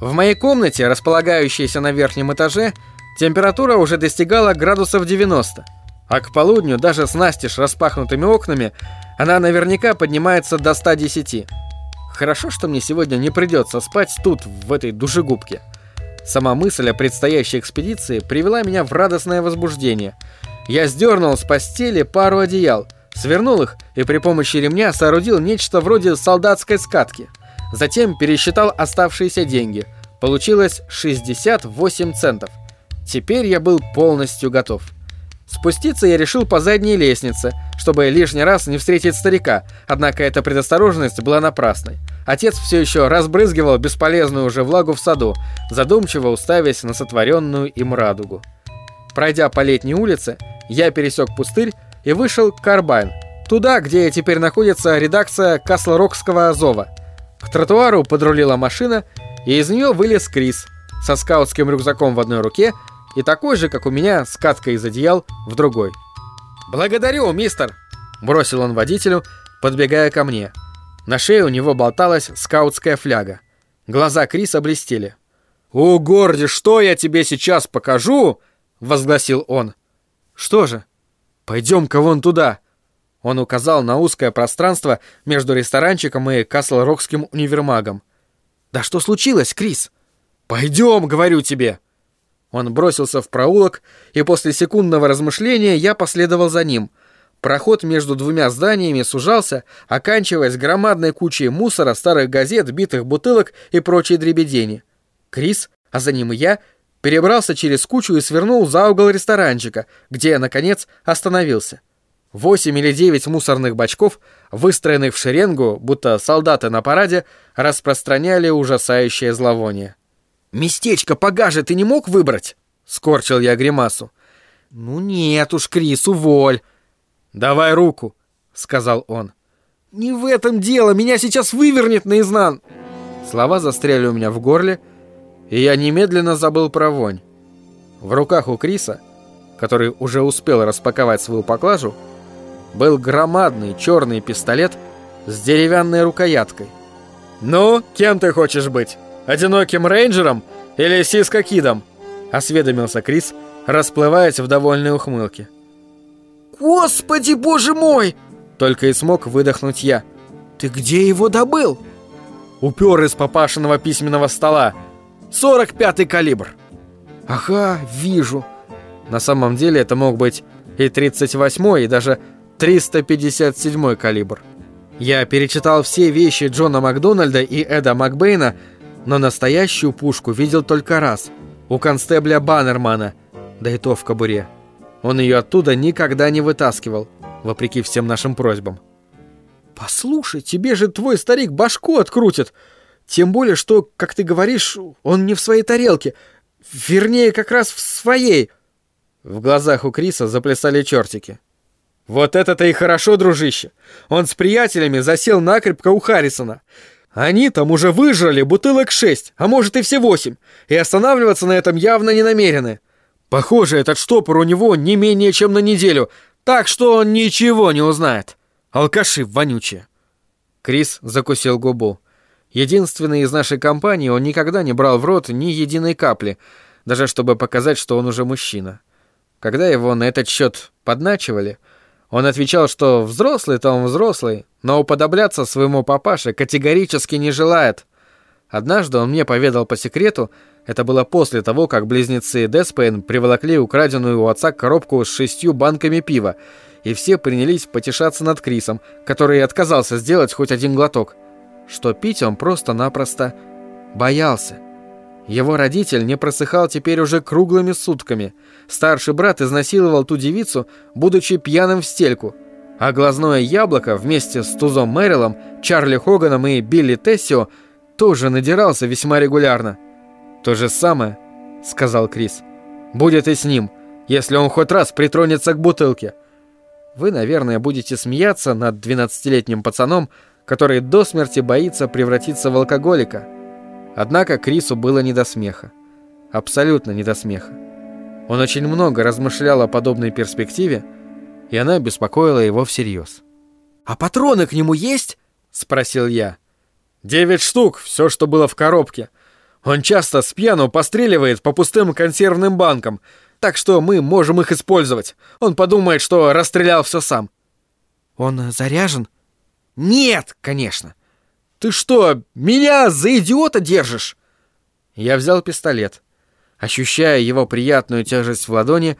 В моей комнате, располагающейся на верхнем этаже, температура уже достигала градусов 90, а к полудню даже с настежь распахнутыми окнами она наверняка поднимается до 110. Хорошо, что мне сегодня не придется спать тут, в этой душегубке. Сама мысль о предстоящей экспедиции привела меня в радостное возбуждение. Я сдернул с постели пару одеял, свернул их и при помощи ремня соорудил нечто вроде солдатской скатки – Затем пересчитал оставшиеся деньги. Получилось 68 центов. Теперь я был полностью готов. Спуститься я решил по задней лестнице, чтобы лишний раз не встретить старика, однако эта предосторожность была напрасной. Отец все еще разбрызгивал бесполезную уже влагу в саду, задумчиво уставясь на сотворенную им радугу. Пройдя по летней улице, я пересек пустырь и вышел к Карбайн, туда, где теперь находится редакция Каслрокского Азова – к тротуару подрулила машина, и из нее вылез Крис со скаутским рюкзаком в одной руке и такой же, как у меня, с каткой из одеял в другой. «Благодарю, мистер!» – бросил он водителю, подбегая ко мне. На шее у него болталась скаутская фляга. Глаза Криса блестели. «О, Горди, что я тебе сейчас покажу?» – возгласил он. «Что же?» «Пойдем-ка вон туда!» Он указал на узкое пространство между ресторанчиком и Касл-Рокским универмагом. «Да что случилось, Крис?» «Пойдем, говорю тебе!» Он бросился в проулок, и после секундного размышления я последовал за ним. Проход между двумя зданиями сужался, оканчиваясь громадной кучей мусора, старых газет, битых бутылок и прочей дребедени. Крис, а за ним и я, перебрался через кучу и свернул за угол ресторанчика, где наконец, остановился. Восемь или девять мусорных бачков, выстроенных в шеренгу, будто солдаты на параде, распространяли ужасающее зловоние. «Местечко погаже ты не мог выбрать?» — скорчил я гримасу. «Ну нет уж, Крис, уволь!» «Давай руку!» — сказал он. «Не в этом дело, меня сейчас вывернет наизнан!» Слова застряли у меня в горле, и я немедленно забыл про вонь. В руках у Криса, который уже успел распаковать свою поклажу, был громадный черный пистолет с деревянной рукояткой. «Ну, кем ты хочешь быть? Одиноким рейнджером или сискокидом?» — осведомился Крис, расплываясь в довольной ухмылке. «Господи, боже мой!» — только и смог выдохнуть я. «Ты где его добыл?» «Упер из папашиного письменного стола. 45-й калибр». «Ага, вижу». На самом деле это мог быть и 38-й, и даже 357 калибр. Я перечитал все вещи Джона Макдональда и Эда Макбейна, но настоящую пушку видел только раз. У констебля Баннермана, да и то в кобуре. Он ее оттуда никогда не вытаскивал, вопреки всем нашим просьбам. «Послушай, тебе же твой старик башку открутит. Тем более, что, как ты говоришь, он не в своей тарелке. Вернее, как раз в своей». В глазах у Криса заплясали чертики. Вот это-то и хорошо, дружище. Он с приятелями засел накрепко у Харрисона. Они там уже выжрали бутылок шесть, а может и все восемь, и останавливаться на этом явно не намерены. Похоже, этот штопор у него не менее чем на неделю, так что он ничего не узнает. Алкаши вонючие. Крис закусил губу. Единственный из нашей компании он никогда не брал в рот ни единой капли, даже чтобы показать, что он уже мужчина. Когда его на этот счет подначивали, он отвечал, что взрослый-то он взрослый, но уподобляться своему папаше категорически не желает. Однажды он мне поведал по секрету, это было после того, как близнецы Деспейн приволокли украденную у отца коробку с шестью банками пива, и все принялись потешаться над Крисом, который отказался сделать хоть один глоток. Что пить он просто-напросто боялся. Его родитель не просыхал теперь уже круглыми сутками. Старший брат изнасиловал ту девицу, будучи пьяным в стельку. А глазное яблоко вместе с Тузом Мэрилом, Чарли Хоганом и Билли Тессио тоже надирался весьма регулярно. «То же самое», — сказал Крис, — «будет и с ним, если он хоть раз притронется к бутылке». Вы, наверное, будете смеяться над 12-летним пацаном, который до смерти боится превратиться в алкоголика. Однако Крису было не до смеха. Абсолютно не до смеха. Он очень много размышлял о подобной перспективе, и она беспокоила его всерьез. «А патроны к нему есть?» — спросил я. «Девять штук, все, что было в коробке. Он часто с пьяну постреливает по пустым консервным банкам, так что мы можем их использовать. Он подумает, что расстрелял все сам». «Он заряжен?» «Нет, конечно». «Ты что, меня за идиота держишь?» Я взял пистолет. Ощущая его приятную тяжесть в ладони,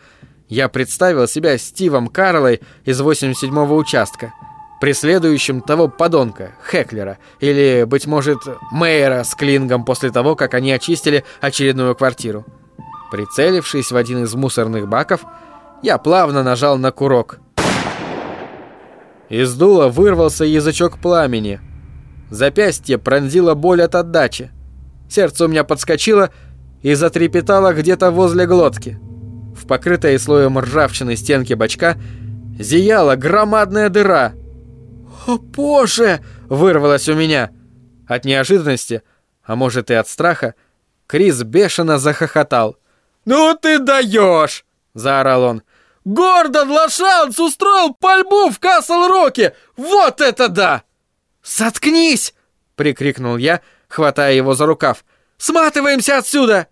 я представил себя Стивом Карлой из 87-го участка, преследующим того подонка, Хеклера, или, быть может, Мейера с Клингом после того, как они очистили очередную квартиру. Прицелившись в один из мусорных баков, я плавно нажал на курок. Из дула вырвался язычок пламени. Запястье пронзила боль от отдачи. Сердце у меня подскочило и затрепетало где-то возле глотки. В покрытой слоем ржавчины стенки бачка зияла громадная дыра. «О, боже!» — вырвалось у меня. От неожиданности, а может и от страха, Крис бешено захохотал. «Ну ты даешь!» — заорал он. «Гордон Лошанс устроил пальбу в Касл-Роке! Вот это да!» «Заткнись!» — прикрикнул я, хватая его за рукав. «Сматываемся отсюда!»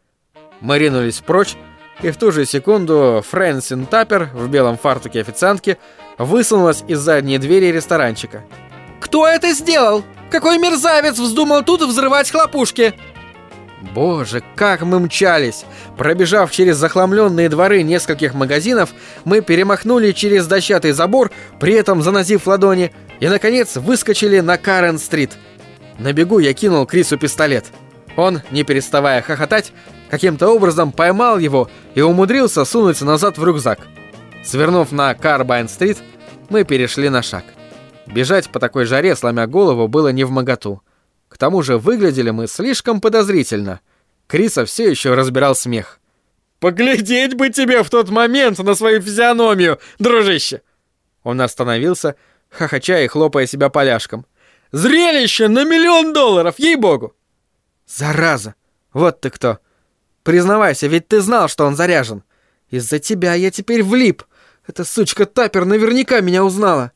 Мы ринулись прочь, и в ту же секунду Фрэнсин Таппер в белом фартуке официантки высунулась из задней двери ресторанчика. «Кто это сделал? Какой мерзавец вздумал тут взрывать хлопушки?» Боже, как мы мчались! Пробежав через захламленные дворы нескольких магазинов, мы перемахнули через дощатый забор, при этом занозив ладони, и, наконец, выскочили на Карен-стрит. На бегу я кинул Крису пистолет. Он, не переставая хохотать, каким-то образом поймал его и умудрился сунуть назад в рюкзак. Свернув на Карбайн-стрит, мы перешли на шаг. Бежать по такой жаре, сломя голову, было не в моготу. К тому же выглядели мы слишком подозрительно. Криса все еще разбирал смех. «Поглядеть бы тебе в тот момент на свою физиономию, дружище!» Он остановился, хохоча и хлопая себя поляшком. «Зрелище на миллион долларов, ей-богу!» «Зараза! Вот ты кто! Признавайся, ведь ты знал, что он заряжен. Из-за тебя я теперь влип. Эта сучка Тапер наверняка меня узнала».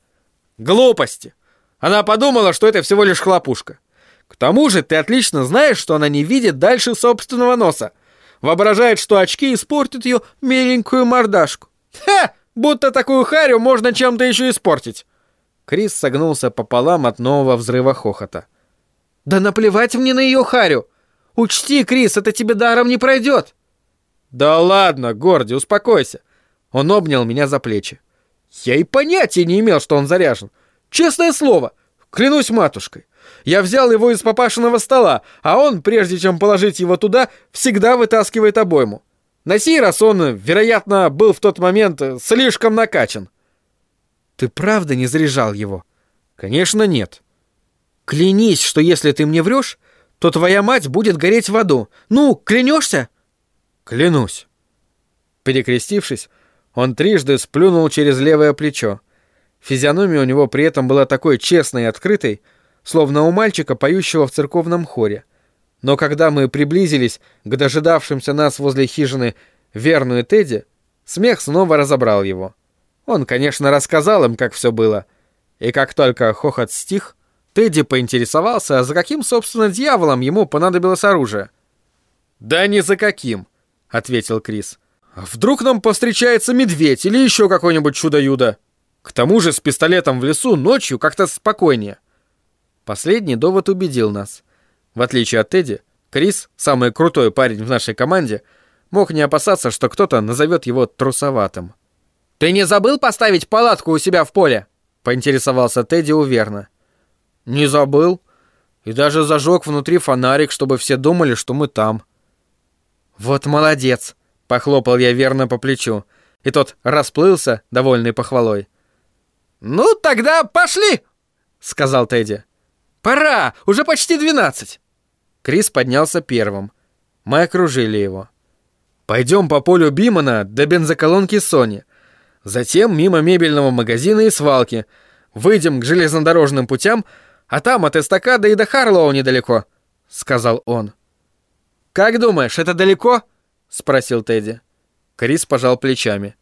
«Глупости! Она подумала, что это всего лишь хлопушка. К тому же ты отлично знаешь, что она не видит дальше собственного носа. Воображает, что очки испортят ее миленькую мордашку. Ха! Будто такую харю можно чем-то еще испортить. Крис согнулся пополам от нового взрыва хохота. «Да наплевать мне на ее харю! Учти, Крис, это тебе даром не пройдет!» «Да ладно, Горди, успокойся!» Он обнял меня за плечи. «Я и понятия не имел, что он заряжен. Честное слово, клянусь матушкой. Я взял его из папашиного стола, а он, прежде чем положить его туда, всегда вытаскивает обойму. На сей раз он, вероятно, был в тот момент слишком накачан». Ты правда не заряжал его? Конечно, нет. Клянись, что если ты мне врешь, то твоя мать будет гореть в аду. Ну, клянешься? Клянусь. Перекрестившись, он трижды сплюнул через левое плечо. Физиономия у него при этом была такой честной и открытой, словно у мальчика, поющего в церковном хоре. Но когда мы приблизились к дожидавшимся нас возле хижины Верну Тедди, смех снова разобрал его. Он, конечно, рассказал им, как все было. И как только хохот стих, Тедди поинтересовался, за каким, собственно, дьяволом ему понадобилось оружие. «Да ни за каким», — ответил Крис. «Вдруг нам повстречается медведь или еще какое-нибудь чудо-юдо? К тому же с пистолетом в лесу ночью как-то спокойнее». Последний довод убедил нас. В отличие от Тедди, Крис, самый крутой парень в нашей команде, мог не опасаться, что кто-то назовет его трусоватым. «Ты не забыл поставить палатку у себя в поле?» — поинтересовался Тедди у Верна. «Не забыл. И даже зажег внутри фонарик, чтобы все думали, что мы там». «Вот молодец!» — похлопал я Верна по плечу, и тот расплылся, довольный похвалой. «Ну, тогда пошли!» — сказал Тедди. «Пора! Уже почти двенадцать!» Крис поднялся первым. Мы окружили его. «Пойдем по полю Бимана до бензоколонки Сони. Затем мимо мебельного магазина и свалки. Выйдем к железнодорожным путям, а там от эстакады и до Харлоу недалеко», — сказал он. «Как думаешь, это далеко?» — спросил Тедди. Крис пожал плечами.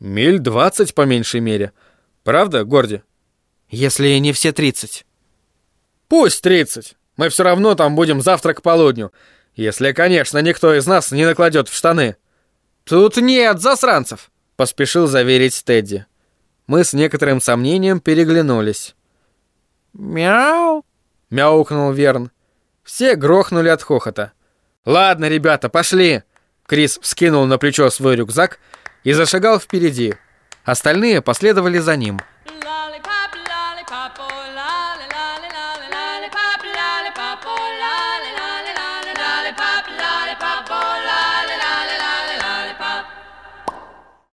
«Миль двадцать по меньшей мере. Правда, Горди?» «Если не все тридцать». «Пусть тридцать. Мы все равно там будем завтра к полудню. Если, конечно, никто из нас не накладет в штаны. Тут нет засранцев, поспешил заверить Тедди. Мы с некоторым сомнением переглянулись. «Мяу!» — мяукнул Верн. Все грохнули от хохота. «Ладно, ребята, пошли!» Крис вскинул на плечо свой рюкзак и зашагал впереди. Остальные последовали за ним.